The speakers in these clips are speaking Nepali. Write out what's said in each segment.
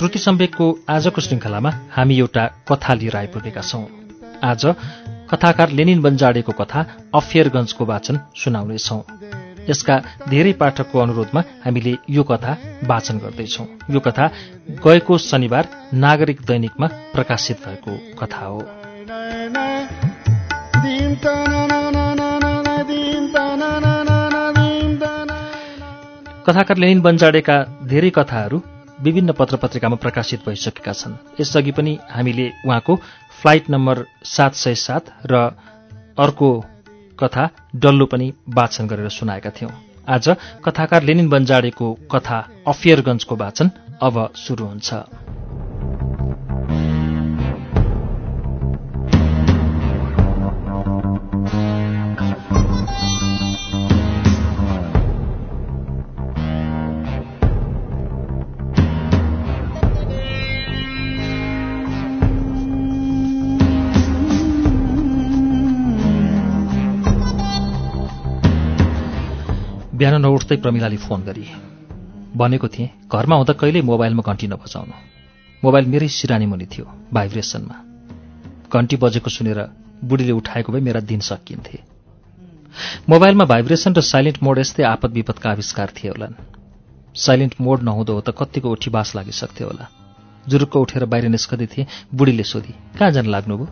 श्रुति सम्वेकको आजको श्रृङ्खलामा हामी एउटा कथा लिएर आइपुगेका छौं। आज कथाकार लेनिन बन्जाडेको कथा अफेयरगञ्जको वाचन सुनाउनेछौं। यसका धेरै पाठकको अनुरोधमा हामीले यो कथा वाचन गर्दैछौं। यो कथा गएको शनिबार नागरिक दैनिकमा प्रकाशित भएको कथा हो। कथाकार लेनिन बन्जाडेका धेरै कथाहरू विभिन्न पत्र पत्रिकामा प्रकाशित भइसकेका छन्। यसअघि पनि हामीले उहाँको फ्लाइट नम्बर सात सय सात र अर्को कथा डल्लो पनि वाचन गरेर सुनाएका थियौं। आज कथाकार लेनिन बन्जाडेको कथा अफियरगञ्जको वाचन अब सुरु हुन्छ। बिहान नउठ्दै प्रमिलाले फोन गरी भनेको थिएँ घरमा हुँदा कहिल्यै मोबाइलमा घन्टी नबजाउनु। मोबाइल मेरै सिरानी मुनि थियो भाइब्रेसनमा। घन्टी बजेको सुनेर बुढीले उठाएको भए मेरा दिन सकिन्थे। मोबाइलमा भाइब्रेसन र साइलेन्ट मोड यस्तै आपद विपदका आविष्कार थिए होलान्। साइलेन्ट मोड नहुँदो हो त कत्तिको उठीबास लागिसक्थ्यो होला। जुरुक्क उठेर बाहिर निस्कँदै थिएँ बुढीले सोधी कहाँ जान लाग्नुभयो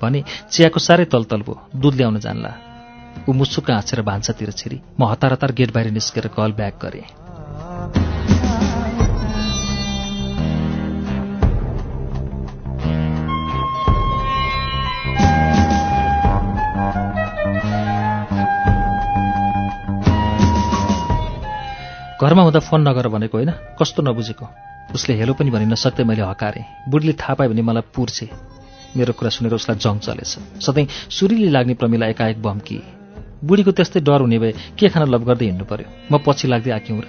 भने चियाको साह्रै तलतल भयो दुध ल्याउन जानला। ऊ मुसुक्क हाँसेर भान्सातिर छिरी। म हतार हतार गेट बाहिर निस्केर कल ब्याक गरेँ। घरमा हुँदा फोन नगर भनेको होइन कस्तो नबुझेको? उसले हेलो पनि भनि नसक्दै मैले हकारेँ। बुढीले थाहा पायो भने मलाई पुर्छे। मेरो कुरा सुनेर उसलाई जङ चलेछ। सधैँ सुरीले लाग्ने प्रमिला एकाएक बम्की बुढीको त्यस्तै डर हुने भए के खान लभ गर्दै हिँड्नु पर्यो? म पछि लाग्दै आक्यौँ र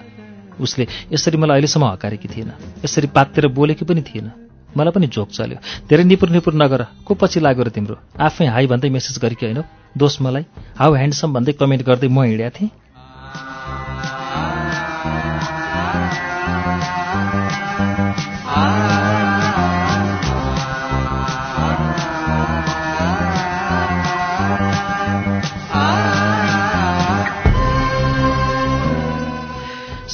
उसले यसरी मलाई अहिलेसम्म हकारेकी थिएन। यसरी पातेर बोलेकी पनि थिएन। मलाई पनि जोक चल्यो। धेरै निपुर निपुर नगर। को पछि लाग्यो र तिम्रो? आफै हाई भन्दै मेसेज गरेकी होइन दोष मलाई हाउ ह्यान्डसम भन्दै कमेन्ट गर्दै म हिँडेको थिएँ।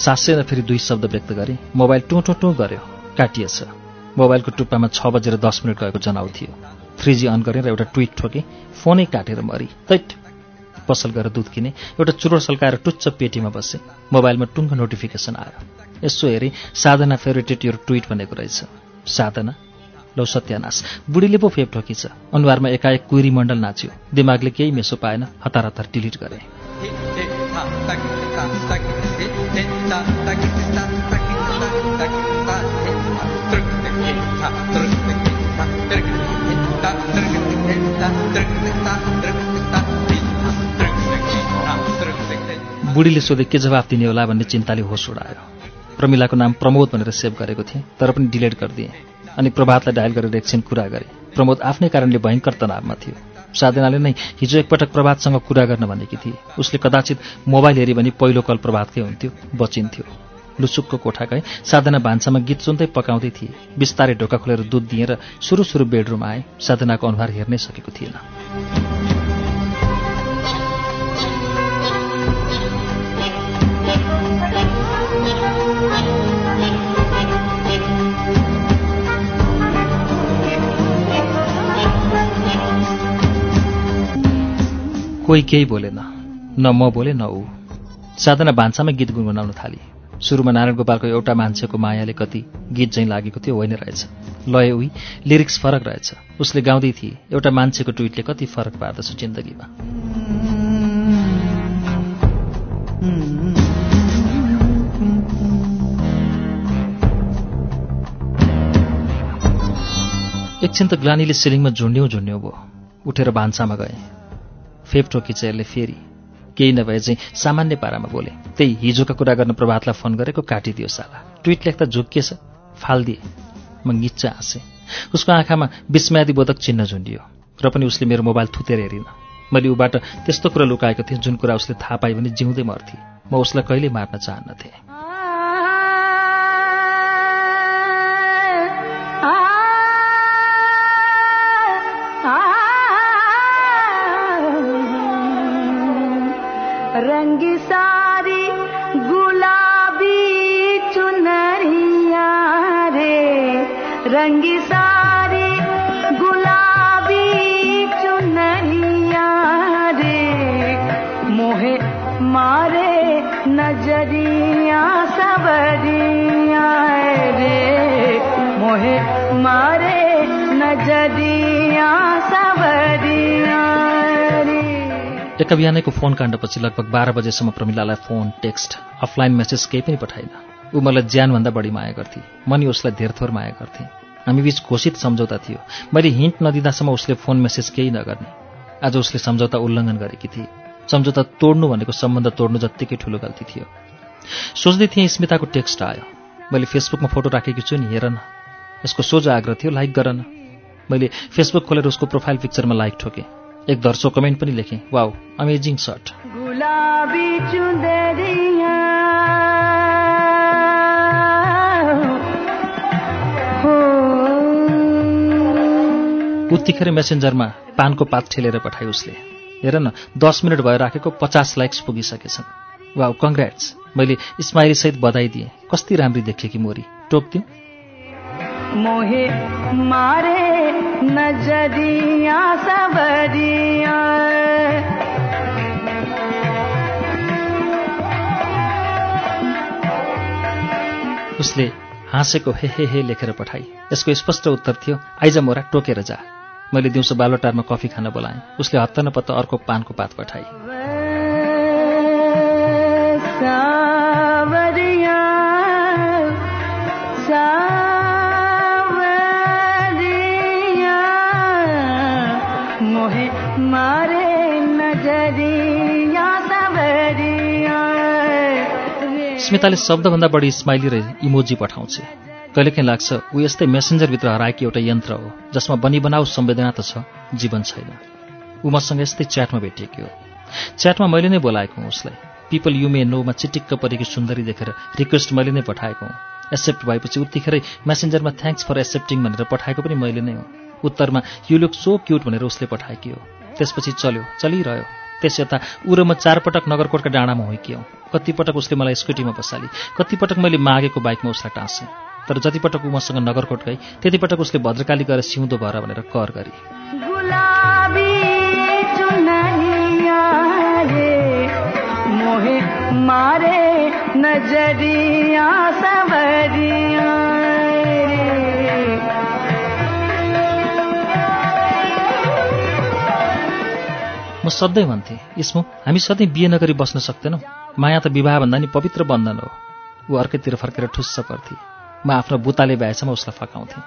सासेर फेरि दुई शब्द व्यक्त गरे मोबाइल टुँ टुँ टुँ गर्यो काटिएछ मोबाइलको टुप्पामा छ बजेर दस मिनट गएको जनाउ थियो थ्री जी अन गरेर एउटा ट्विट ठोकेँ फोनै काटेर मरी तैट पसल गएर दुध किने एउटा चुरोट सल्काएर टुच्च पेटीमा बसेँ मोबाइलमा टुङ्ग नोटिफिकेसन आयो यसो हेरेँ साधना फेभरेटेड यो ट्विट भनेको रहेछ साधना लौ सत्यानाश बुढीले पो फेप ठोकिछ अनुहारमा एकाएक कुइरी मण्डल नाच्यो दिमागले केही मेसो पाएन हतार हतार डिलिट गरेँ बुढीले सोधे के जवाफ दिने होला भन्ने चिन्ताले होस उडायो। प्रमिलाको नाम प्रमोद भनेर सेभ गरेको थिएँ तर पनि डिलिट गरिदिएँ अनि प्रभातलाई डायल गरेर एकछिन कुरा गरेँ। प्रमोद आफ्नै कारणले भयङ्कर तनावमा थियो। साधनाले नै हिजो एकपटक प्रभातसँग कुरा गर्न भनेकी थिए। उसले कदाचित मोबाइल हेऱ्यो भने पहिलो कल प्रभातकै हुन्थ्यो बचिन्थ्यो। लुसुकको कोठा गए साधना भान्सामा गीत सुन्दै पकाउँदै थिए। बिस्तारै ढोका खोलेर दुध दिएर सुरु सुरु बेडरुम आए। साधनाको अनुहार हेर्नै सकेको थिएन। कोही केही बोलेन न म बोले न ऊ। साधना भान्सामा गीत गुनगुनाउन थाली। सुरुमा नारायण गोपालको एउटा मान्छेको मायाले कति गीत झैँ लागेको थियो होइन रहेछ। लय उही लिरिक्स फरक रहेछ। उसले गाउँदै थिए। एउटा मान्छेको ट्विटले कति फरक पार्दछ जिन्दगीमा। एकछिन त ग्लानीले सिलिङमा झुन्ड्यौँ झुन्ड्यौँ भयो। उठेर भान्सामा गएँ। फेप ठोकिचेरले फेरि। केही नभए चाहिँ सामान्य पारामा बोले त्यही हिजोका कुरा गर्न प्रभातलाई फोन गरेको काटिदियो साला। ट्विट लेख्दा झुक्किएछ फालिदिए। म गिच्च हाँसेँ। उसको आँखामा विस्मयादिबोधक चिन्ह झुन्डियो र पनि उसले मेरो मोबाइल थुतेर हेरिन। मैले ऊबाट त्यस्तो कुरा लुकाएको थिएँ जुन कुरा उसले थाहा पाए भने जिउँदै मर्थे। म उसलाई कहिल्यै मार्न चाहन्नथेँ। रंगी सारी गुलाबी चुनरिया रे। मोहे मारे नजरिया सबरिया रे। मोहे मारे नजरिया सबरिया एका बिहानैको फोन काण्डपछि लगभग बाह्र बजेसम्म प्रमिलालाई फोन टेक्स्ट अफलाइन मेसेज केही पनि पठाइन ऊ मलाई ज्यानभन्दा बढी माया गर्थे। म नि उसलाई धेरथोर माया गर्थेँ। हामी बीच घोषित सम्झौता थियो। मैले हिन्ट नदिँदासम्म उसले फोन मेसेज केही नगर्ने। आज उसले सम्झौता उल्लङ्घन गरेकी थिए। सम्झौता तोड्नु भनेको सम्बन्ध तोड्नु जत्तिकै ठुलो गल्ती थियो। सोच्दै थिएँ स्मिताको टेक्स्ट आयो। मैले फेसबुकमा फोटो राखेकी छु नि हेर न। यसको सोझो आग्रह थियो लाइक गर न। मैले फेसबुक खोलेर उसको प्रोफाइल पिक्चरमा लाइक ठोकेँ। एक धर्सो कमेन्ट पनि लेखेँ वाउ अमेजिङ सर्ट। उत्तिखेर मेसेन्जरमा पानको पात ठेलेर पठाए उसले। हेर न दस मिनट भयो राखेको पचास लाइक्स पुगिसकेछन्। वाउ कङ्ग्रेट्स मैले स्माइलीसहित बधाई दिएँ। कति राम्री देखेँ कि मोरी। टोक्दिउँ मोहे मारे नजरिया सबरिया उसले हाँसेको हे हे हे लेखेर पठाई। यसको स्पष्ट उत्तर थियो आइज मोरा टोकेर जा। मैले दिउँसो बालोटारमा कफी खान बोलाएँ। उसले हत्त नपत्त अर्को पानको पात पठाई स्मिताले शब्दभन्दा बढी स्माइली र इमोजी पठाउँछ। कहिलेकाहीँ लाग्छ ऊ यस्तै मेसेन्जरभित्र हराएकी एउटा यन्त्र हो जसमा बनी बनाऊ संवेदना त छ जीवन छैन। ऊ मसँग यस्तै च्याटमा भेटिएकी हो। च्याटमा मैले नै बोलाएको हुँ उसलाई। पिपल यु मे नोमा चिटिक्क परेकी सुन्दरी देखेर रिक्वेस्ट मैले नै पठाएको हुँ। एक्सेप्ट भएपछि उत्तिखेरै मेसेन्जरमा थ्याङ्क्स फर एक्सेप्टिङ भनेर पठाएको पनि मैले नै हुँ। उत्तरमा यु लुक सो क्युट भनेर उसले पठाएकी हो। त्यसपछि चल्यो चलिरह्यो। त्यस यता ऊ र म चारपटक नगरकोटका डाँडामा होइकियौँ कतिपटक उसले मलाई स्कुटीमा बसाली। कतिपटक मैले मागेको बाइकमा उसलाई टाँसेँ। तर जतिपटक ऊ मसँग नगरकोट गई त्यतिपटक उसले भद्रकाली गएर सिउँदो भएर भनेर कर गरी। मारे नजरिया म सधैँ भन्थेँ इस्मु हामी सधैँ बिहे नगरी बस्न सक्दैनौँ। माया त विवाहभन्दा नि पवित्र बन्धन हो। ऊ अर्कैतिर फर्केर ठुस्स पर्थे। म आफ्नो बुताले भएसम्म उसलाई फकाउँथेँ।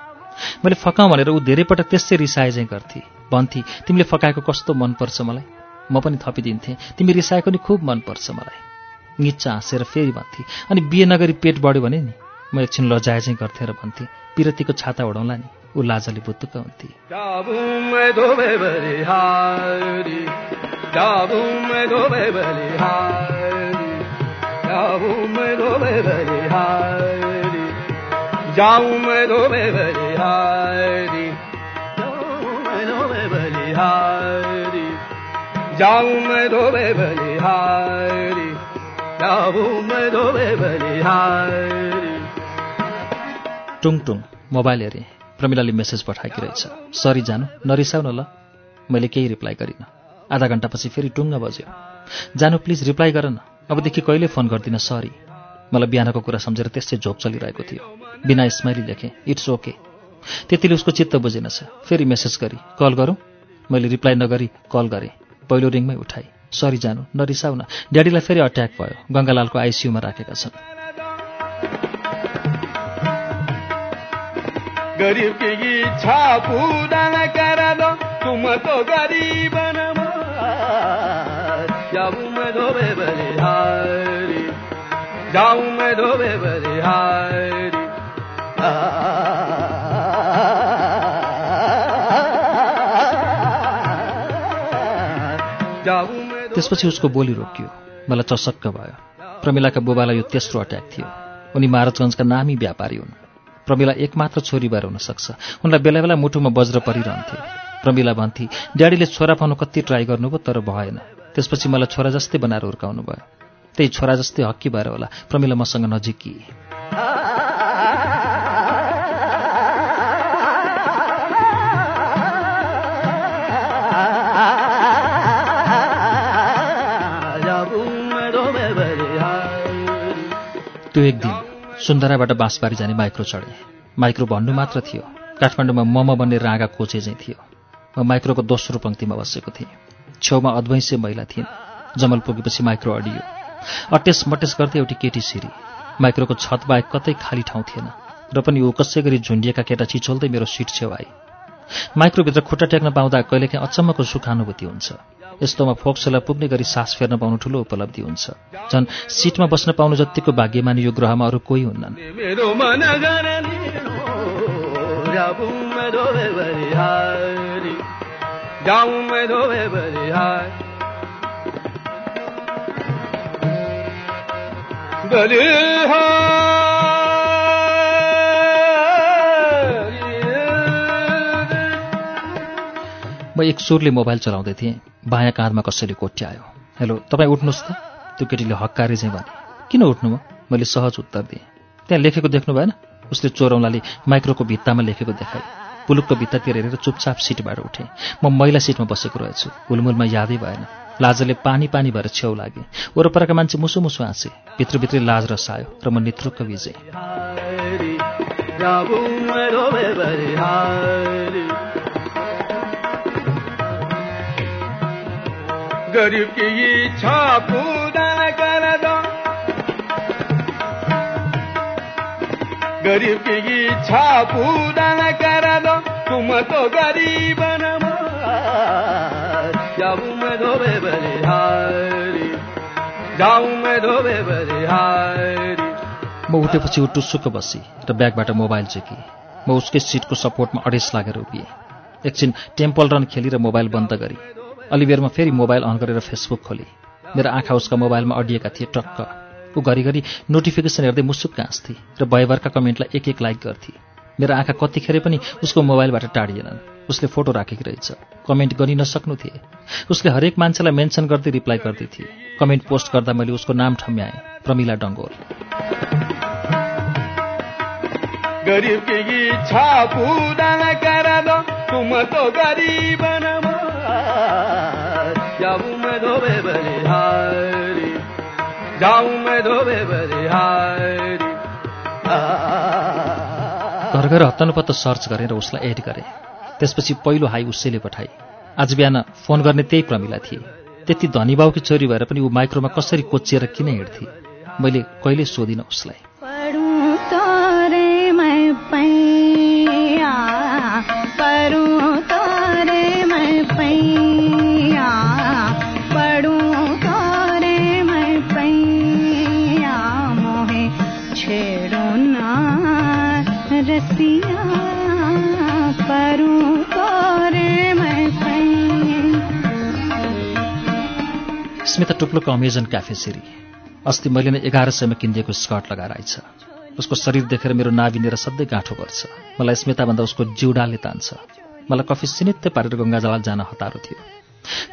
मैले फकाउँ भनेर ऊ धेरै पटक त्यसै रिसाए चाहिँ गर्थे। भन्थे तिमीले फकाएको कस्तो मनपर्छ मलाई? म पनि थपिदिन्थेँ तिमी रिसाएको नि खुब मनपर्छ मलाई। निच्च हाँसेर फेरि भन्थे अनि बिहे नगरी पेट बढ्यो भने नि? म एकछिन लजाए चाहिँ गर्थेँ र भन्थेँ पिरतीको छाता उडाउँला नि। ऊ लाजले बुद्धुक हुन्थे। टुङुङ मोबाइल हेरेँ। प्रमिलाले मेसेज पठाएकी रहेछ सरी जानु नरिसाउन ल। मैले केही रिप्लाई गरिनँ। आधा घन्टापछि फेरि टुङ्ग बज्यो जानु प्लिज रिप्लाई गर न। अबदेखि कहिले फोन गर्दिनँ? सरी मलाई बिहानको कुरा सम्झेर त्यस्तै झोक चलिरहेको थियो। बिना स्माइली लेखेँ इट्स ओके त्यतिले उसको चित्त बुझेनछ फेरि मेसेज गरी कल गरौँ? मैले रिप्लाई नगरी कल गरेँ। पहिलो रिङमै उठाएँ। सरी जानु नरिसाउ न ड्याडीलाई फेरि अट्याक भयो। गङ्गालालको आइसियुमा राखेका छन्। गरीब। जाऊं मैं धोबे मैं त्यसपछि उसको बोली रोकियो। मलाई चसक्क भयो। प्रमिलाका बुबालाई यो तेस्रो अट्याक थियो। उनी महाराजगञ्जका नामी व्यापारी हुन्। प्रमिला एकमात्र छोरी भएर हुन सक्छ उनलाई बेला बेला मुटुमा वज्र परिरहन्थे। प्रमिला भन्थे ड्याडीले छोरा पाउनु कति ट्राई गर्नुभयो तर भएन। त्यसपछि मलाई छोरा जस्तै बनाएर हुर्काउनु भयो त्यही छोरा जस्तै हक्की भएर होला। प्रमिला मसँग नजिकी। त्यो एक दिन सुन्दराबाट बाँसबारी जाने माइक्रो चढे। माइक्रो भन्नु मात्र थियो। काठमाडौँमा मम बन्ने राँगा कोचे चाहिँ थियो। म माइक्रोको दोस्रो पङ्क्तिमा बसेको थिएँ। छेउमा अद्वैंसे महिला थिइन्। जमल पुगेपछि माइक्रो अडियो। अटेस मटेस गर्दै एउटी केटी सिरी। माइक्रोको छत बाहेक कतै खाली ठाउँ थिएन र पनि ऊ कसै गरी झुन्डिएका केटा छिचोल्दै मेरो सिट छेउ आई माइक्रोभित्र खुट्टा टेक्न पाउँदा कहिलेकाहीँ अचम्मको सुखानुभूति हुन्छ। यस्तोमा फोक्सोलाई पुग्ने गरी सास फेर्न पाउनु ठुलो उपलब्धि हुन्छ। झन् सिटमा बस्न पाउनु जत्तिको भाग्यमानी यो ग्रहमा अरू कोही हुन्नन्। मैं एक सुरले मोबाइल चलाउँदै थिएँ। बायाँ काँधमा कसैले कोट्यायो हेलो तपाईँ उठ्नुहोस् त। त्यो केटीले हक्कारे चाहिँ भने किन उठ्नु मैले सहज उत्तर दिएँ। त्यहाँ लेखेको देख्नु भएन? उसले चोरौलाले माइक्रोको भित्तामा लेखेको देखाए। पुलुकको भित्तातिर हेरेर चुपचाप सिटबाट उठेँ। म महिला सिटमा बसेको रहेछु। हुलमुलमा यादै भएन। लाजले पानी पानी भएर छेउ लागे। वरपरका मान्छे मुसु मुसु हाँसे। भित्रभित्रै लाज रसायो र म नेतृत्व बलिहारी गरीब की इच्छा पूरा न कर दो। न तुम तो गरीब नवाज मैं उठेपछि ऊ टुस्सुक्क बसी र ब्यागबाट मोबाइल चेकी। म उसकै सिटको सपोर्टमा अडेस लागेर उभिएँ। एकछिन टेम्पल रन खेली र मोबाइल बन्द गरी। अलिबेरमा फेरि मोबाइल अन गरेर फेसबुक खोली। मेरो आँखा उसका मोबाइलमा अडिएका थिए टक्क। ऊ घरिघरि नोटिफिकेसन हेर्दै मुसुक्क हाँस्थे र भयभरका कमेन्टलाई एक एक लाइक गर्थे। मेरो आँखा कतिखेर पनि उसको मोबाइलबाट टाढिएनन्। उसले फोटो राखेकी रहेछ। कमेन्ट गरि नसक्नु थिए। उसले हरेक मान्छेलाई मेन्सन गर्दै रिप्लाई गर्दै थिए। कमेन्ट पोस्ट गर्दा मैले उसको नाम ठम्याएँ प्रमिला डङ्गोल। जाऊं मैं धोबे बलिहारी घर गएर हत्तनुपत्त सर्च गरेर उसलाई एड गरेँ। त्यसपछि पहिलो हाई उसैले पठाए। आज बिहान फोन गर्ने त्यही प्रमिला थिए। त्यति धनी बाउकी छोरी भएर पनि ऊ माइक्रोमा कसरी कोचिएर किन हिँड्थे? मैले कहिल्यै सोधिनँ उसलाई। स्मिता टुप्लोको अमेजन क्याफे सिरी। अस्ति मैले नै एघार सयमा किनिदिएको स्कर्ट लगाएर आइछ। उसको शरीर देखेर मेरो नाभिनेर सधैँ गाँठो पर्छ मलाई स्मिताभन्दा उसको जिउडाले तान्छ। मलाई कफी सिनित्तै पारेर गङ्गाजलाल जान हतारो थियो।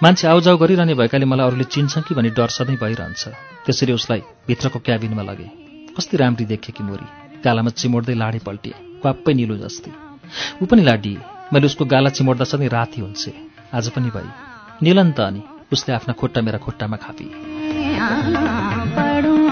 मान्छे आउजाउ गरिरहने भएकाले मलाई अरूले चिन्छन् कि भन्ने डर सधैँ भइरहन्छ। त्यसरी उसलाई भित्रको क्याबिनमा लगे। कति राम्री देखे कि मोरी। गालामा चिमोड्दै लाडे पल्टिए। क्वाप्पै निलो जस्तै। ऊ पनि लाडिए। मैले उसको गाला चिमोड्दा सधैँ राति हुन्छ आज पनि भई। निलन त अनि। उसले आफ्ना खुट्टा मेरा खुट्टामा खापी पढूं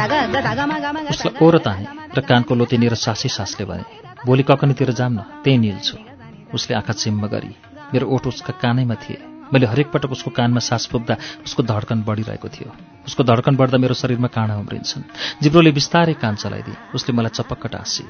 उसलाई ओर ताने र कानको लोतेनिएर सासै सासले भने भोलि ककनीतिर जाम न त्यही निल्छु उसले आँखा चिम्म गरी मेरो ओठ उसका कानैमा थिए मैले हरेक पटक उसको कानमा सास पुग्दा उसको धड्कन बढिरहेको थियो उसको धड्कन बढ्दा मेरो शरीरमा काँडा उम्रिन्छन् जिब्रोले बिस्तारै कान चलाइदिए उसले मलाई चपक्क टाँसी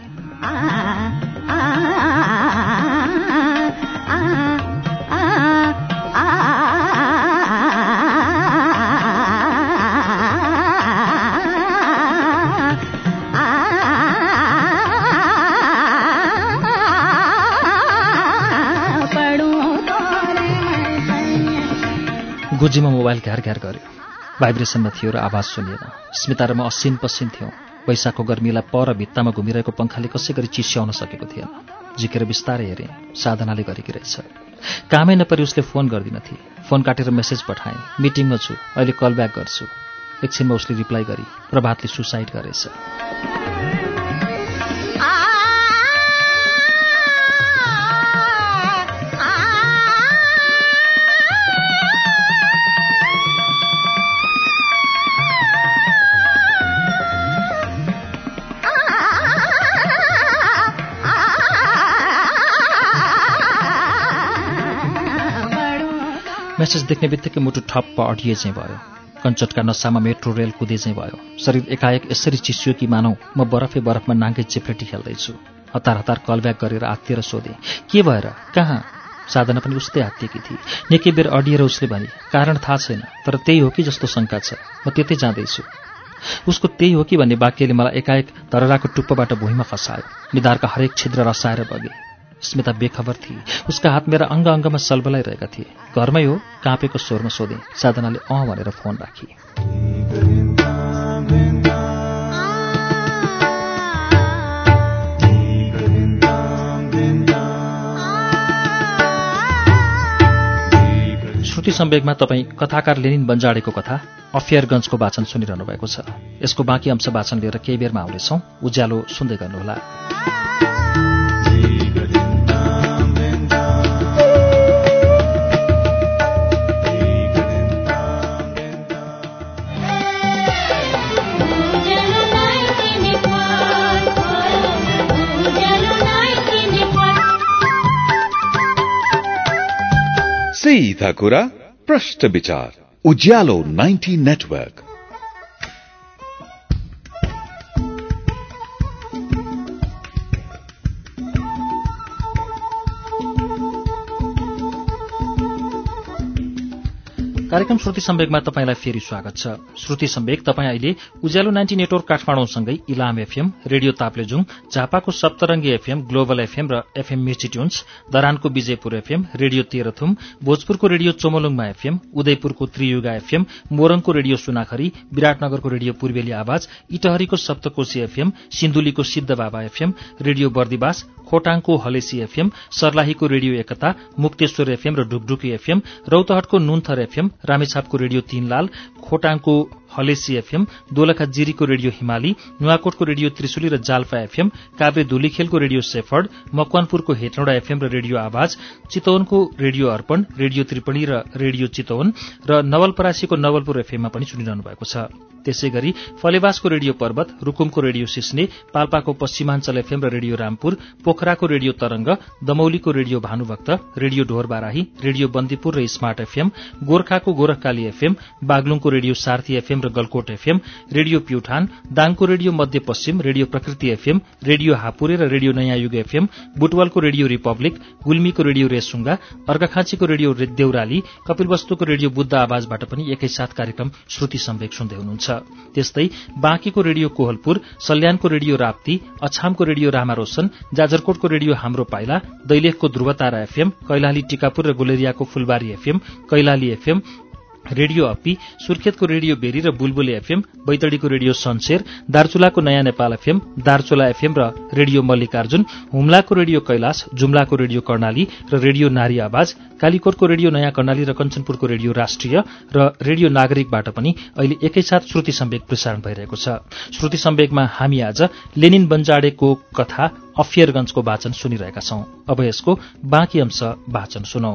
गोजीमा मोबाइल घ्यार घ्यार गर्यो। भाइब्रेसनमा थियो र आवाज सुनिएन। स्मिता र म असिन पसिन थियौँ। वैशाखको गर्मीलाई पर भित्तामा घुमिरहेको पङ्खाले कसै गरी चिस्याउन सकेको थिएन। झिकेर बिस्तारै हेरेँ। साधनाले गरेकी रहेछ। कामै नपरी उसले फोन गर्दिनथे फोन काटेर मेसेज पठाएँ। मिटिङमा छु। अहिले कल ब्याक गर्छु। एकछिनमा उसले रिप्लाई गरी प्रभातले सुसाइड गरेछ। मेसेज देख्ने बित्तिकै मुटु ठप्प अडिए चाहिँ भयो। कञ्चटका नसामा मेट्रो रेल कुदे चाहिँ भयो। शरीर एकाएक यसरी चिसियो कि मानौ म बरफै बरफमा नाङ्गे चिप्लेटी खेल्दैछु। हतार हतार कलब्याक गरेर आत्तिएर सोधेँ के भएर? कहाँ? साधना पनि उस्तै आत्तिएकी थिए। निकै बेर अडिएर उसले भने कारण थाहा छैन तर त्यही हो कि जस्तो शङ्का छ। म त्यतै जाँदैछु। उसको त्यही हो कि भन्ने वाक्यले मलाई एकाएक धरराको टुप्पोबाट भुइँमा खसायो निधारका हरेक छिद्र रसाएर बगे। स्मिता बेखबर थिए उसका हात मेरा अङ्ग अङ्गमा सलबलाइरहेका थिए घरमै हो काँपेको स्वरमा सोधेँ साधनाले अँ भनेर फोन राखी। श्रुति सम्वेकमा तपाईँ कथाकार लेनिन बन्जाडेको कथा अफियरगञ्जको वाचन सुनिरहनु भएको छ। यसको बाँकी अंश वाचन लिएर केही बेरमा आउनेछौँ। उज्यालो सुन्दै गर्नुहोला। सीधा कुरा प्रश्न विचार उज्यालो 90 नेटवर्क कार्यक्रम श्रुति सम्वेकमा तपाईँलाई फेरि स्वागत छ। श्रुति सम्वेक तपाईँ अहिले उज्यालो नाइन्टी नेटवर्क काठमाडौँसँगै इलाम एफएम रेडियो ताप्लेजुङ झापाको सप्तरङ्गी एफएम ग्लोबल एफएम र एफएम मिर्ची ट्युन्स दरानको विजयपुर एफएम रेडियो तेह्रथुम भोजपुरको रेडियो चोमलुङमा एफएम उदयपुरको त्रियुगा एफएम मोरङको रेडियो सुनाखरी विराटनगरको रेडियो पूर्वेली आवाज इटहरीको सप्तकोशी एफएम सिन्धुलीको सिद्ध बाबा एफएम रेडियो बर्दिवास खोटाङको हलेसी एफएम सर्लाहीको रेडियो एकता मुक्तेश्वर एफएम र ढुकढुकी एफएम रौतहटको नुन्थर एफएम रामेछापको रेडियो तीनलाल खोटाङको हलेसी एफएम दोलखा जिरीको रेडियो हिमाली नुवाकोटको रेडियो त्रिशुली र जाल्पा एफएम काभ्रे धुलीखेलको रेडियो सेफर्ड मकवानपुरको हेटौँडा एफएम र रेडियो आवाज चितवनको रेडियो अर्पण रेडियो त्रिपणी र रेडियो चितवन र नवलपरासीको नवलपुर एफएममा पनि सुनिरहनु भएको छ। त्यसै गरी फलेवासको रेडियो पर्वत रुकुमको रेडियो सिस्ने पाल्पाको पश्चिमाञ्चल एफएम र रेडियो रामपुर पोखराको radio Tarang दमौलीको radio Bhanubhakta radio Dhorbarahi radio Bandipur र स्मार्ट एफएम गोर्खाको गोरखकाली एफएम बागलुङको रेडियो सार्थी एफएम र गलकोट एफएम रेडियो प्युठान दाङको radio Madhyapashchim radio Prakriti FM radio Hapure र रेडियो नयाँ युग एफएम बुटवलको रेडियो रिपब्लिक गुल्मीको रेडियो रेसुङ्गा अर्घाखाँचीको रेडियो देउराली कपिलवस्तुको रेडियो बुद्ध आवाजबाट पनि एकैसाथ कार्यक्रम श्रुति सम्वेक सुन्दै हुनुहुन्छ। त्यस्तै बाँकीको रेडियो कोहलपुर सल्यानको रेडियो राप्ती अछामको रेडियो रामारोशन जाजरकोटको रेडियो हाम्रो पाइला दैलेखको ध्रुवतारा एफएम कैलाली टिकापुर र गुलेरियाको Phulbari FM Kailali FM radio Appi सुर्खेतको radio Beri र बुलबुले एफएम बैतडीको रेडियो सनसेर दार्चुलाको नयाँ नेपाल एफएम दार्चुला एफएम र रेडियो मल्लिकार्जुन हुम्लाको रेडियो कैलाश जुम्लाको रेडियो कर्णाली र रेडियो नारी आवाज कालीकोटको रेडियो नयाँ कर्णाली र कञ्चनपुरको रेडियो राष्ट्रिय र रेडियो नागरिकबाट पनि अहिले एकैसाथ श्रुति सम्वेक प्रसारण भइरहेको छ। श्रुति सम्वेकमा हामी आज लेनिन बन्जाडेको कथा अफियरगंजको वाचन सुनिरहेका छौं। अब यसको बाँकी अंश वाचन सुनौ।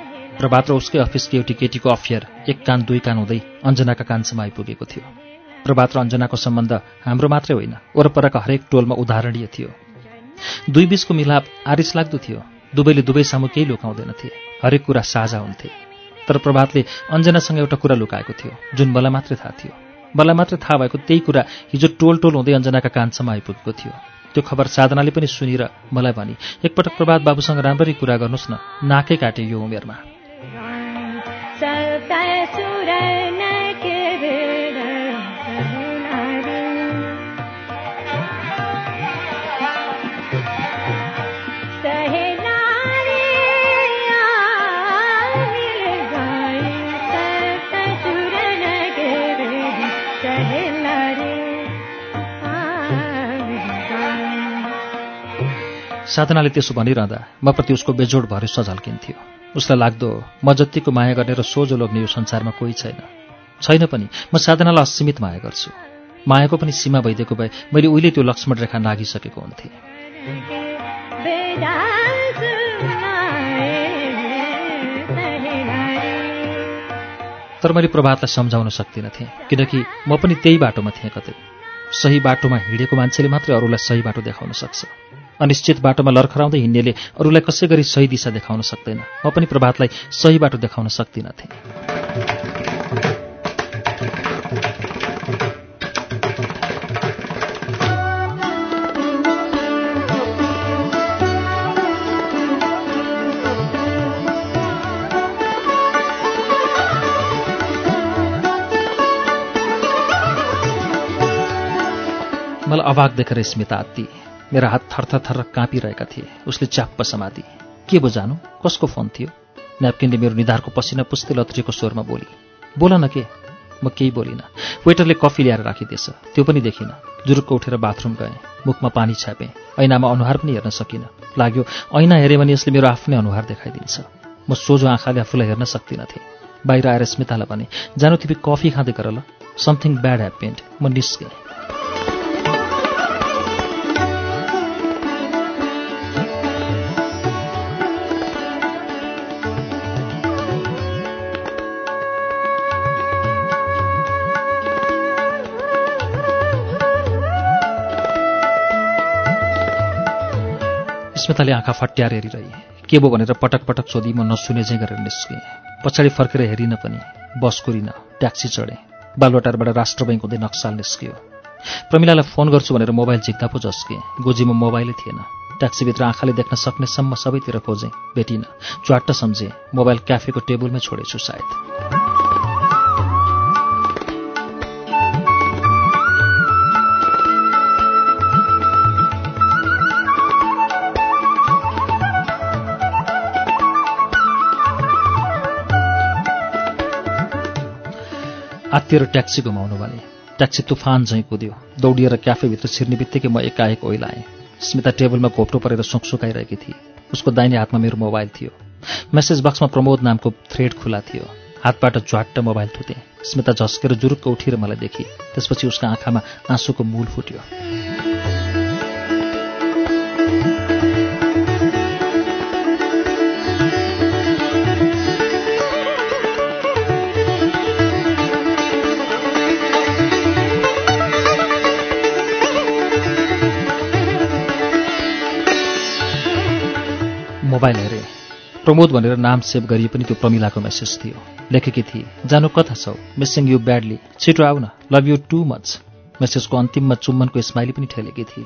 प्रभात र उसकै अफिसकी एउटी केटीको अफियर एक कान दुई कान हुँदै अञ्जनाका कानसम्म आइपुगेको थियो। प्रभात र अञ्जनाको सम्बन्ध हाम्रो मात्रै होइन वरपरका हरेक टोलमा उदाहरणीय थियो। दुई बीचको मिलाप आरिस लाग्दो थियो। दुवैले दुवै सामु केही लुकाउँदैनथे हरेक कुरा साझा हुन्थे। तर प्रभातले अञ्जनासँग एउटा कुरा लुकाएको थियो जुन मलाई मात्रै थाहा थियो। मलाई मात्रै थाहा भएको त्यही कुरा हिजो टोल टोल हुँदै अञ्जनाका कानसम्म आइपुगेको थियो। त्यो खबर साधनाले पनि सुनेर मलाई भनी एकपटक प्रभात बाबुसँग राम्ररी कुरा गर्नुहोस् न नाकै काटे यो उमेरमा। साधनाले त्यसो भनिरहँदा म प्रति उसको बेजोड भरोसा झल्किन्थ्यो उसलाई लाग्दो म जतिको माया गर्ने र सोझो लोग्ने यो संसारमा कोही छैन। छैन पनि म साधनालाई असीमित माया गर्छु। मायाको पनि सीमा भइदिएको भए मैले उहिले त्यो लक्ष्मण रेखा नागिसकेको हुन्थेँ। तर मैले प्रभातलाई सम्झाउन सक्दिनँ थिएँ किनकि म पनि त्यही बाटोमा थिएँ कतै। सही बाटोमा हिँडेको मान्छेले मात्रै अरूलाई सही बाटो देखाउन सक्छ। अनिश्चित बाटोमा लर्खराउँदै हिँड्नेले अरूलाई कसै गरी सही दिशा देखाउन सक्दैन। म पनि प्रभातलाई सही बाटो देखाउन सक्दिनँ थिएँ। मलाई अभाग देखेर स्मिता आत्ती। मेरा हात थरथर थर काँपिरहेका थिए। उसले च्याप्प समाती के बुझानु कसको फोन थियो? न्याप्किनले मेरो निधारको पसिना पुस्दै लत्रिएको स्वरमा बोली। बोल न के? म केही बोलिनँ। वेटरले कफी ल्याएर राखिदिएछ। त्यो पनि देखिनँ। जुरुक्क उठेर बाथरुम गएँ। मुखमा पानी छापेँ ऐनामा अनुहार पनि हेर्न सकिनँ। लाग्यो ऐना हेरेँ भने यसले मेरो आफ्नै अनुहार देखाइदिन्छ। म सोझो आँखाले आफूलाई हेर्न सक्दिनँ थिएँ। बाहिर आएर स्मितालाई भने जानु तिमी कफी खाँदै गर ल। समथिङ ब्याड ह्याप्पेन्ड म निस्केँ। स्मिताले आँखा फट्याएर हेरिरहे। के भो भनेर पटक पटक सोधी म नसुने चाहिँ गरेर निस्केँ। पछाडि फर्केर हेरिनँ पनि बस कुरिनँ ट्याक्सी चढेँ। बालवाटारबाट राष्ट्र बैङ्क हुँदै नक्साल निस्कियो। प्रमिलालाई फोन गर्छु भनेर मोबाइल झिक्दा पो झस्केँ। गोजीमा मोबाइलै थिएन। ट्याक्सीभित्र आँखाले देख्न सक्नेसम्म सबैतिर खोजेँ। भेटिनँ। च्वाट्ट सम्झेँ। मोबाइल क्याफेको टेबलमै छोडेछु सायद। आत्तिएर ट्याक्सी घुमाउनु भने। ट्याक्सी तुफान झैँ कुद्यो। दौडिएर क्याफेभित्र छिर्ने बित्तिकै म एकाएक ओइलाएँ। स्मिता टेबलमा घोप्टो परेर सुकसुकाइरहेकी थिए। उसको दाहिने हातमा मेरो मोबाइल थियो। मेसेज बक्समा प्रमोद नामको थ्रेड खुला थियो। हातबाट झ्वाट्ट मोबाइल थुतेँ। स्मिता झस्केर जुरुक्क उठेर मलाई देखी। त्यसपछि उसका आँखामा आँसुको मूल फुट्यो। मोबाइल हेरेँ प्रमोद भनेर नाम सेभ गरिए पनि त्यो प्रमिलाको मेसेज थियो। लेखेकी थिए जानु कता छौ मिसिङ यु ब्याडली छिटो आऊ न। लभ यु टु मच मेसेजको अन्तिममा चुम्बनको स्माइली पनि ठेलेकी थिए।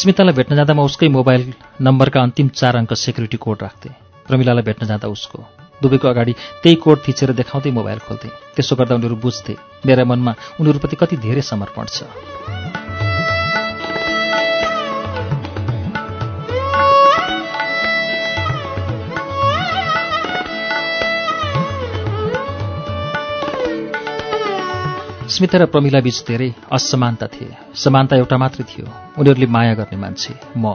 स्मितालाई भेट्न जाँदा म उसकै मोबाइल नम्बरका अन्तिम चार अङ्क सेक्युरिटी कोड राख्थेँ। प्रमिलालाई भेट्न जाँदा उसको। दुवैको अगाडि त्यही कोड थिचेर देखाउँदै मोबाइल खोल्थेँ। त्यसो गर्दा उनीहरू बुझ्थे मेरा मनमा उनीहरूप्रति कति धेरै समर्पण छ। स्मिता र प्रमिला बीच धेरै असमानता थिए। समानता एउटा मात्रै थियो। उनीहरूले माया गर्ने मान्छे म।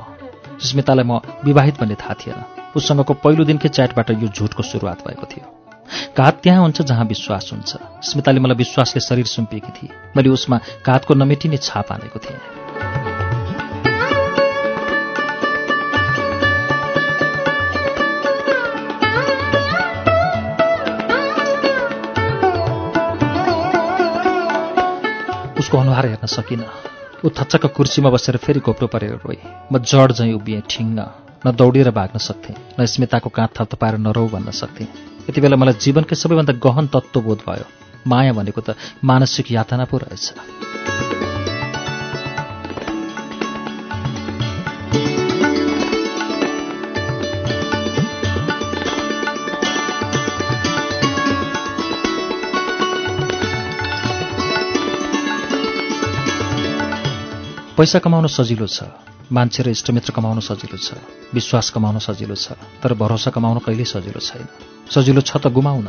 स्मितालाई म विवाहित भन्ने थाहा थिएन। उसँगको पहिलो दिनकै च्याटबाट यो झुटको सुरुवात भएको थियो। घात त्यहाँ हुन्छ जहाँ विश्वास हुन्छ। स्मिताले मलाई विश्वासले शरीर सुम्पिएकी थिए। मैले उसमा घातको नमेटिने छाप हानेको थिएँ। उसको अनुहार हेर्न सकिनँ। ऊ थच्चक्क कुर्सीमा बसेर फेरि घोप्रो परेर रोए म जड झैँ उभिएँ ठिङ्ग न दौडिएर भाग्न सक्थेँ न स्मिताको काँध थपथपाएर नरौ भन्न सक्थेँ। यति बेला मलाई जीवनकै सबैभन्दा गहन तत्त्वबोध भयो। माया भनेको त मानसिक यातना पो रहेछ। पैसा कमाउन सजिलो छ मान्छे र इष्टमित्र कमाउन सजिलो छ विश्वास कमाउन सजिलो छ तर भरोसा कमाउन कहिल्यै सजिलो छैन। सजिलो छ त गुमाउन।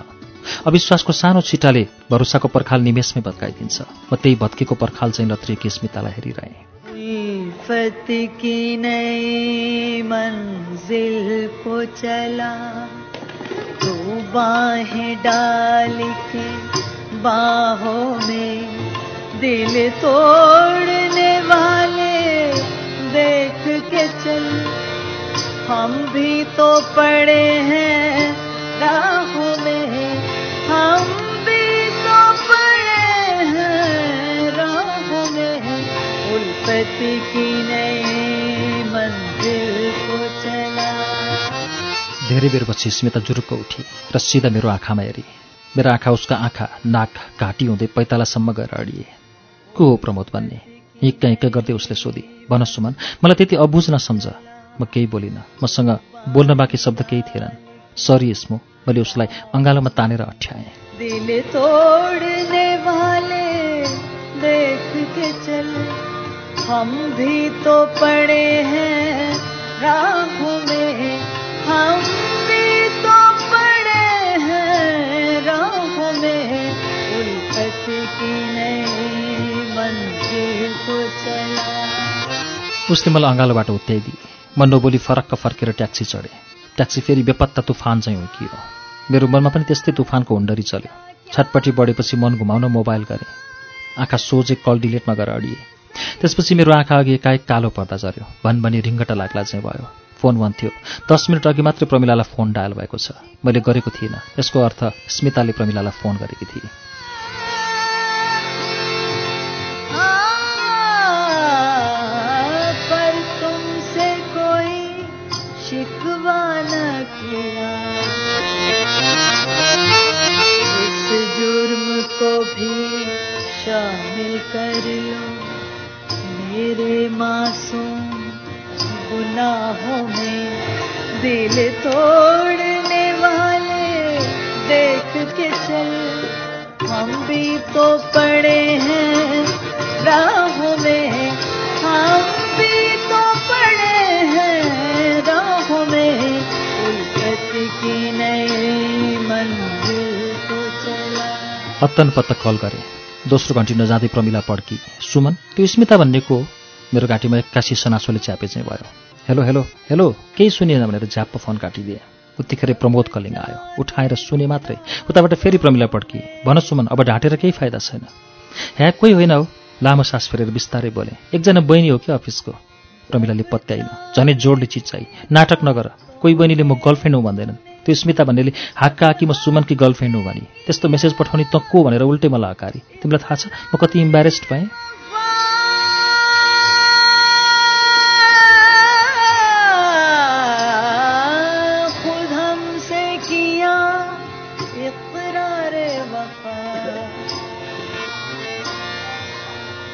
अविश्वासको सानो छिटाले भरोसाको पर्खाल निमेषमै भत्काइदिन्छ। म त्यही भत्केको पर्खाल चाहिँ नत्रिएकी स्मितालाई हेरिरहेँ। उल्फत की नई मंजिल को चला तो बाहें डाल के बाहों में दिल तोड़ने वाले चल। हम भी तो पड़े हैं राहों में। हम भी तो पड़े हैं राहों में। उल्फत की नई मंजिल को चला। धेरै बेरपछि स्मिता जुरुक्क उठी र सिधा मेरो आँखामा हेरी। मेरो आँखा उसका आँखा नाक घाँटी हुँदै पैतालासम्म गएर अडिए। को हो प्रमोद भन्ने? हिक्का हिक्का गर्दै उसले सोधी। भन सुमन मलाई त्यति अबुझ नसम्झ म केही बोलिनँ। मसँग बोल्न बाँकी शब्द केही थिएनन्। सरी स्मो मैले उसलाई अँगालोमा तानेर अठ्याएँ। हम भी तो पड़े हैं राहों में। हम उसले मलाई अँगालोबाट उत्याइदिए। म नबोली फरक्क फर्केर ट्याक्सी चढेँ। ट्याक्सी फेरि बेपत्ता तुफान चाहिँ उकियो मेरो मनमा पनि त्यस्तै तुफानको हुन्डरी चल्यो। छटपट्टि बढेपछि मन घुमाउन मोबाइल गरेँ। आँखा सोझै कल डिलेटमा गएर अडिए। त्यसपछि मेरो आँखा अघि एकाएक कालो पर्दा झऱ्यो। भनभनी रिङ्गटा लाग्ला चाहिँ भयो। फोन भन्थ्यो दस मिनट अघि मात्रै प्रमिलालाई फोन डायल भएको छ। मैले गरेको थिइनँ। यसको अर्थ स्मिताले प्रमिलालाई फोन गरेकी थिए। दिल तोड़ने वाले, देख के चल। हम भी तो पड़े हैं राहों में। हम भी तो पड़े हैं राहों में। उल्फत की नई मंजिल को चला। हत्तन पत्त कल गरेँ दोस्रो घन्टी नजाँदै प्रमिला पड्की। सुमन त्यो स्मिता भन्नेको? मेरो घाँटीमा एक्कासी सनासोले च्यापे चाहिँ भयो। Hello hello hello. केही सुनिएन भनेर झ्याप्प फोन काटिदिए। उत्तिखेर प्रमोद कलिङ आयो। उठाएर सुने मात्रै। उताबाट फेरि प्रमिला पड्की भन सुमन अब ढाँटेर केही फाइदा छैन। ह्या कोही होइन हौ? लामो सास फेरेर बिस्तारै बोले। एकजना बहिनी हो क्या अफिसको? प्रमिलाले पत्याइन। झनै जोडले चिच्चाइ नाटक नगर। कोही बहिनीले म गर्लफ्रेन्ड हो भन्दैनन्। त्यो स्मिता भन्नेले हाक्का आकी म सुमनकी गर्लफ्रेन्ड हो भने। त्यस्तो मेसेज पठाउने त को? भनेर उल्टै मलाई हकारी। तिमीलाई थाहा छ? म कति इम्बारेस्ड भएँ।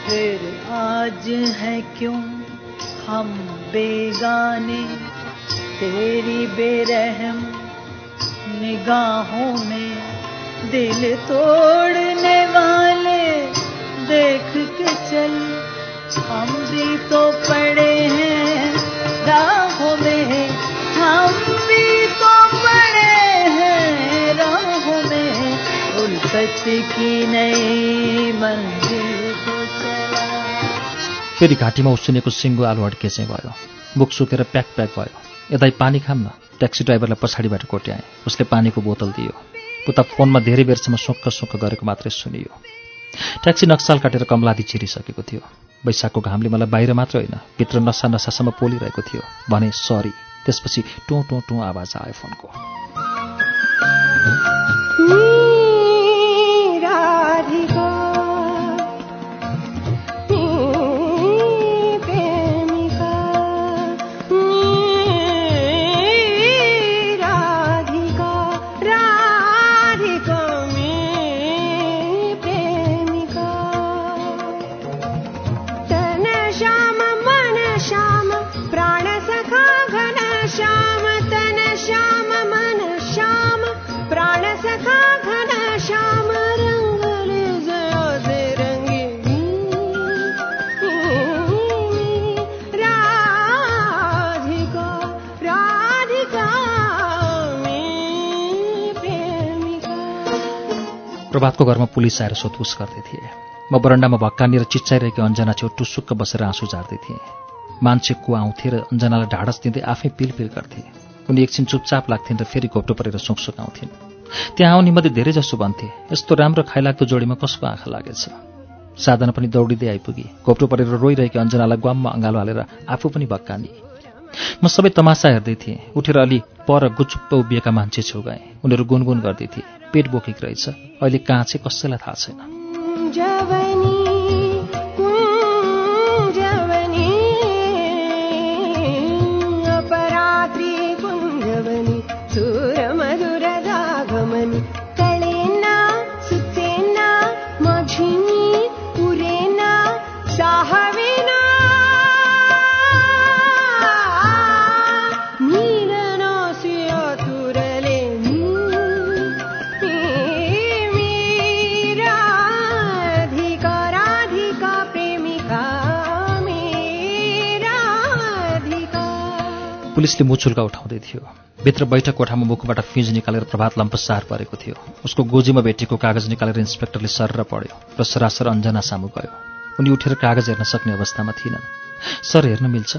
फिर आज है क्यों हम बेगाने? तेरी बेरहम निगाहों में दिल तोड़ने वाले देख के चल। हम भी तो पड़े हैं राहों में। हम भी तो पड़े हैं राहों में। सत्य की नई मंजिल फेरि घाँटीमा उसिनेको सिङ्गो आलु अड्के चाहिँ भयो? मुख सुकेर प्याक प्याक भयो। यतै पानी खाम न ट्याक्सी ड्राइभरलाई पछाडिबाट कोट्याएँ। उसले पानीको बोतल दियो। उता फोनमा धेरै बेरसम्म सोक्क सोक्क गरेको मात्रै सुनियो। ट्याक्सी नक्साल काटेर कमलादी छिरिसकेको थियो। वैशाखको घामले मलाई बाहिर मात्र होइन भित्र नसा नसासम्म पोलिरहेको थियो। भने सरी। त्यसपछि टुँ टुँ टुँ आवाज आयो फोनको। राधिका। प्रभातको घरमा पुलिस आएर सोधपुछ गर्दै थिए। म बरन्डामा भक्कानिएर चिच्चाइरहेको अञ्जना छेउ टुसुक्क बसेर आँसु झार्दै थिएँ। मान्छे को आउँथे र अञ्जनालाई ढाडस दिँदै आफै पिलपिल गर्थे। उनी एकछिन चुपचाप लाग्थिन् र फेरि घोप्टो परेर सुकसुकाउँथिन् त्यहाँ आउने मध्ये धेरैजसो भन्थे यस्तो राम्रो खाइलाग्दो जोडीमा कसको आँखा लागेछ? साधना पनि दौडिँदै आइपुगी। घोप्टो परेर रोइरहेकी अञ्जनालाई ग्वाममा अँगालो हालेर आफू पनि भक्कानी। म सबै तमासा हेर्दै थिएँ। उठेर अलि पर गुचुप्प उभिएका मान्छे छेउ गएँ उनीहरू गुनगुन गर्दै थिए। पेट बोकेको रहेछ। अहिले कहाँ चाहिँ कसैलाई थाहा छैन। पुलिसले मुचुल्का उठाउँदै थियो। भित्र बैठक कोठामा मुखबाट फिज निकालेर प्रभात लम्पसार परेको थियो। उसको गोजीमा भेटेको कागज निकालेर इन्सपेक्टरले सर र पढ्यो र सरासर अञ्जना सामु गयो। उनी उठेर कागज हेर्न सक्ने अवस्थामा थिएनन् सर हेर्न मिल्छ?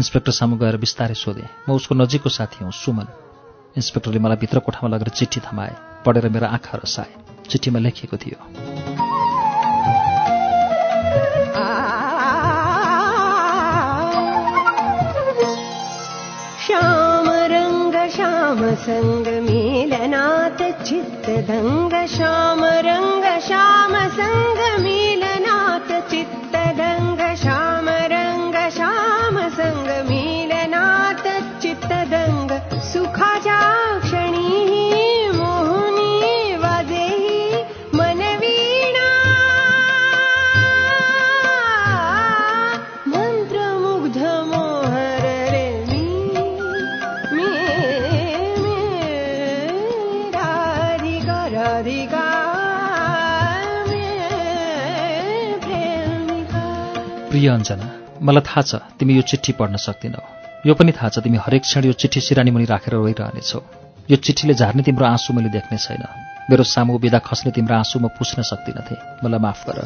इन्सपेक्टर सामु गएर बिस्तारै सोधेँ म उसको नजिकको साथी हौ सुमन। इन्सपेक्टरले मलाई भित्र कोठामा लगेर चिठी थमाए पढेर मेरा आँखा रसाए। चिठीमा लेखिएको थियो। सङ्ग चित्तदङ्ग चित्तदङ्ग्याम रङ्ग श्याम सङ्ग मेलनात् चित्तदङ्ग श्याम रङ्ग श्याम सङ्ग मेलनात् चित्तदङ्गखजा प्रिय अञ्जना मलाई थाहा छ तिमी यो चिठी पढ्न सक्दिनौ। यो पनि थाहा छ तिमी हरेक क्षण यो चिठी सिरानी मुनि राखेर रोइरहनेछौ। यो चिठीले झार्ने तिम्रो आँसु मैले देख्ने छैन। मेरो सामु बिदा खस्ने तिम्रो आँसु म पुस्न सक्दिनथे। मलाई माफ गर।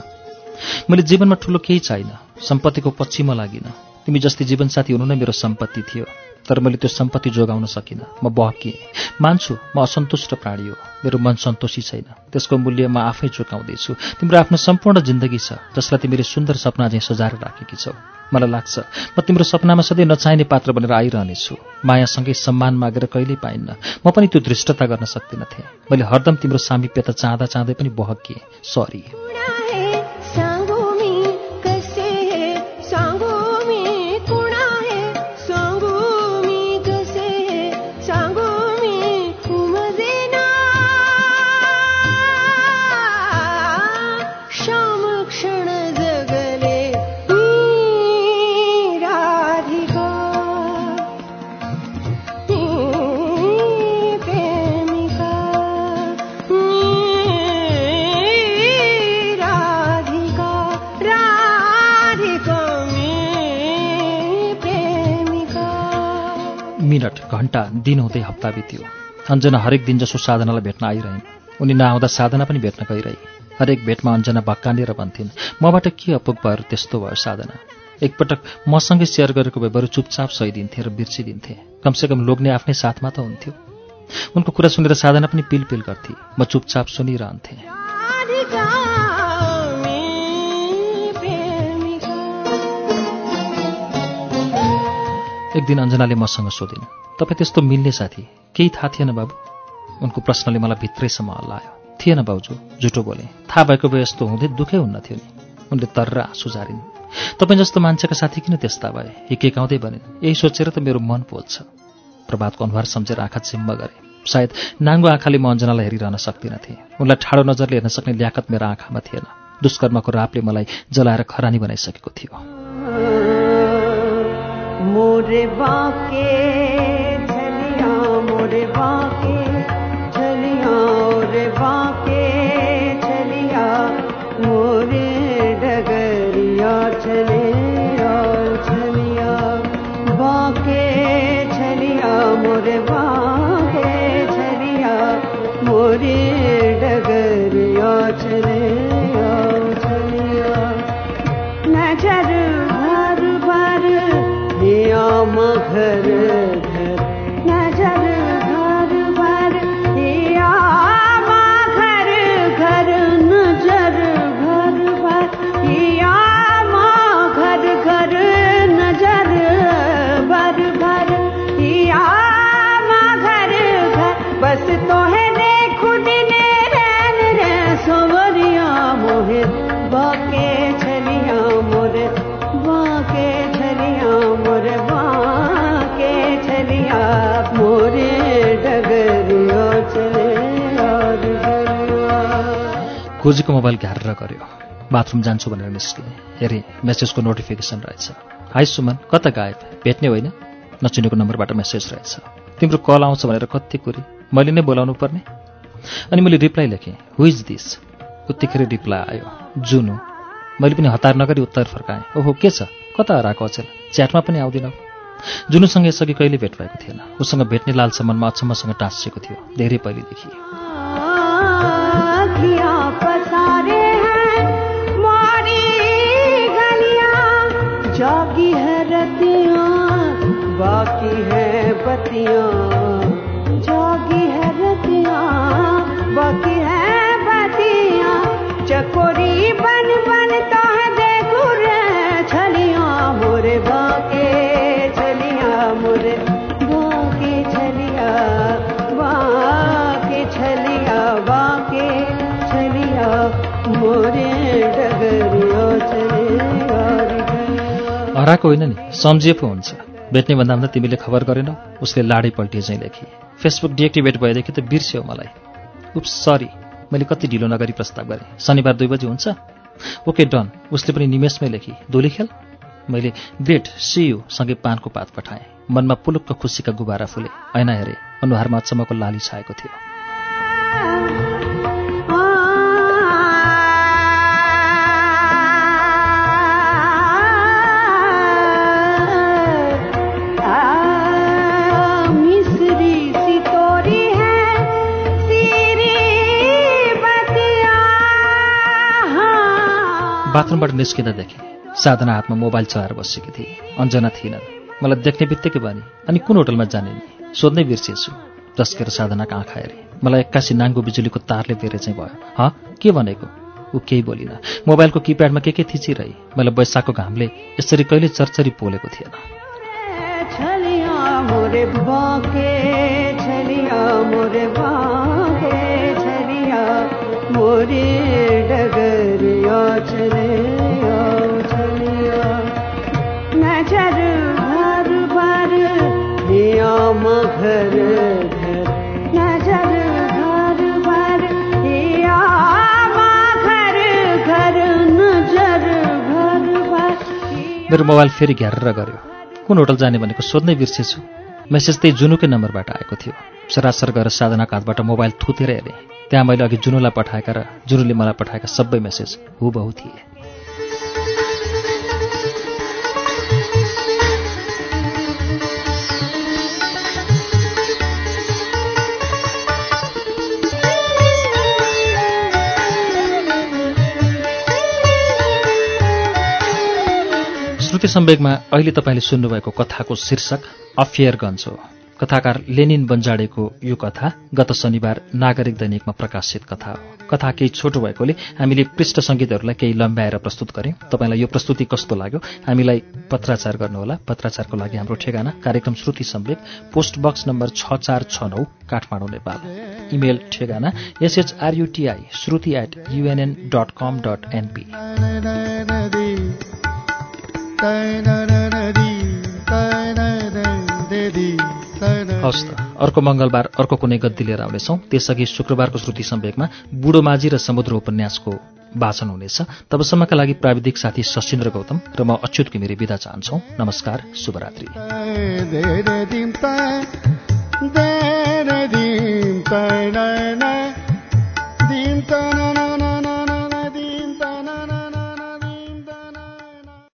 मैले जीवनमा ठुलो केही चाहिन सम्पत्तिको पछि म लागिन। तिमी जस्तै जीवनसाथी हुनु नै मेरो सम्पत्ति थियो। तर मैले त्यो सम्पत्ति जोगाउन सकिनँ। म बहकिएँ मान्छु म असन्तुष्ट प्राणी हो। मेरो मन सन्तोषी छैन। त्यसको मूल्य म आफै चुकाउँदैछु। तिम्रो आफ्नो सम्पूर्ण जिन्दगी छ जसलाई तिमीले सुन्दर सपना चाहिँ सजाएर राखेकी छौ। मलाई लाग्छ म तिम्रो सपनामा सधैँ नचाहिने पात्र बनेर आइरहनेछु। मायासँगै सम्मान मागेर कहिल्यै पाइन्न। म पनि त्यो धृष्टता गर्न सक्दिनथे। मैले हरदम तिम्रो सामिप्यता चाहँदा चाहँदै पनि बहकिएँ सरी घन्टा दिन हुँदै हप्ता बित्यो। अञ्जना हरेक दिन जसो साधनालाई भेट्न आइरहन्। उनी नआउँदा साधना पनि भेट्न गइरहे। हरेक भेटमा अञ्जना भक्कानेर भन्थिन् मबाट के अपुग भयो त्यस्तो भयो साधना? एकपटक मसँगै सेयर गरेको भए बरु चुपचाप सहिदिन्थे र बिर्सिदिन्थे। कमसेकम लोग्ने आफ्नै साथमा त हुन्थ्यो। उनको कुरा सुनेर साधना पनि पिल पिल गर्थे। म चुपचाप सुनिरहन्थेँ। एक दिन अञ्जनाले मसँग सोधिन् तपाईँ त्यस्तो मिल्ने साथी केही थाहा थिएन बाबु? उनको प्रश्नले मलाई भित्रैसम्म हल्लायो थिएन बाउजू झुटो बोले। थाहा भएको भए यस्तो हुँदै दुःखै हुन्न थियो नि। उनले तर्र आँसु झारिन्। तपाईँ जस्तो मान्छेका साथी किन त्यस्ता भए? हिकेकाउँदै भनिन्। यही सोचेर त मेरो मन पोल्छ प्रभातको अनुहार सम्झेर आँखा चिम्म गरे। सायद नाङ्गो आँखाले म अञ्जनालाई हेरिरहन सक्दिनथे उनलाई ठाडो नजरले हेर्न सक्ने ल्याकत मेरो आँखामा थिएन। दुष्कर्मको रापले मलाई जलाएर खरानी बनाइसकेको थियो। मोरे बाके झलिया मोरे बाके खोजीको मोबाइल घ्यारेर गऱ्यो बाथरुम जान्छु भनेर निस्केँ हेरेँ मेसेजको नोटिफिकेसन रहेछ। हाई सुमन कता गायब? भेट्ने होइन? नचिनेको नम्बरबाट मेसेज रहेछ। तिम्रो कल आउँछ भनेर कति कुरी? मैले नै बोलाउनु पर्ने? अनि मैले रिप्लाई लेखेँ। हु इज दिस उत्तिखेर रिप्लाई आयो। जुन। मैले पनि हतार नगरी उत्तर फर्काएँ। ओहो के छ? कता हराएको अचेल? च्याटमा पनि आउँदिनौ। जुनुसँग यसअघि कहिले भेट भएको थिएन? उसँग भेट्ने लालसम्ममा अचम्मसँग टाँसिएको थियो। धेरै पहिलेदेखि। हराएको होइन नि। सम्झिए पो हुन्छ। भेट्ने भन्दा भन्दा तिमीले खबर गरेनौ उसले लाडै चाहिँ लेखी। फेसबुक डिएक्टिभेट भएदेखि त बिर्स्यौ मलाई। Oops sorry. मैले कति ढिलो नगरी प्रस्ताव गरेँ। शनिबार दुई बजी हुन्छ? Okay done. उसले पनि निमेषमै लेखी। दोली खेल? मैले ग्रेट सियु सँगै पानको पात पठाएँ। मनमा पुलुक्क खुसीका गुबारा फुले। ऐना हेरे अनुहारमा अचम्मको लाली छाएको थियो। बाथरुमबाट निस्किँदा देखेँ। साधना हातमा मोबाइल चलाएर बसेकी थिए। अञ्जना थिएनन् मलाई देख्ने बित्तिकै भने अनि कुन होटलमा जाने नि? सोध्नै बिर्सिएछु। तस्केर साधनाका आँखा हेरेँ। मलाई एक्कासी नाङ्गो बिजुलीको तारले बेरे चाहिँ भयो। ह के भनेको? ऊ केही बोलिन। मोबाइलको किप्याडमा के के थिचिरहे? मलाई बैशाखको घामले यसरी कहिले चरचरी पोलेको थिएन। डगरिया चले नजर घर दिया मघर घर। भर मेरो मोबाइल फेरि घ्यारेर गऱ्यो। कुन होटल जाने भनेको सोध्नै बिर्सेछु। मेसेज त्यही जुनुकै नम्बरबाट आएको थियो। सरासर गरेर साधनाको हातबाट मोबाइल थुतेर हेरेँ। त्यहाँ मैले अघि जुनुलाई पठाएका र जुनुले मलाई पठाएका सबै मेसेज हुबहु थिए। श्रुति सम्वेकमा अहिले तपाईँले सुन्नुभएको कथाको शीर्षक अफेयरगञ्ज हो। कथाकार लेनिन बन्जाडेको यो कथा गत शनिबार नागरिक दैनिकमा प्रकाशित कथा हो। कथा केही छोटो भएकोले हामीले पृष्ठ सङ्गीतहरूलाई केही लम्ब्याएर प्रस्तुत गऱ्यौँ तपाईँलाई यो प्रस्तुति कस्तो लाग्यो? हामीलाई पत्राचार गर्नुहोला। पत्राचारको लागि हाम्रो ठेगाना कार्यक्रम Shruti Sambek post box number छ चार छ नौ काठमाडौँ नेपाल। इमेल ठेगाना S H R U T I Shruti at U N N dot com dot हवस् त अर्को मङ्गलबार अर्को कुनै गद्दी लिएर आउनेछौँ। त्यसअघि शुक्रबारको श्रुति सम्वेकमा बुढो माझी र समुद्र उपन्यासको वाचन हुनेछ। तबसम्मका लागि प्राविधिक साथी सशिन्द्र गौतम र म अच्युत घिमिरे विदा चाहन्छौ। नमस्कार शुभरात्रि।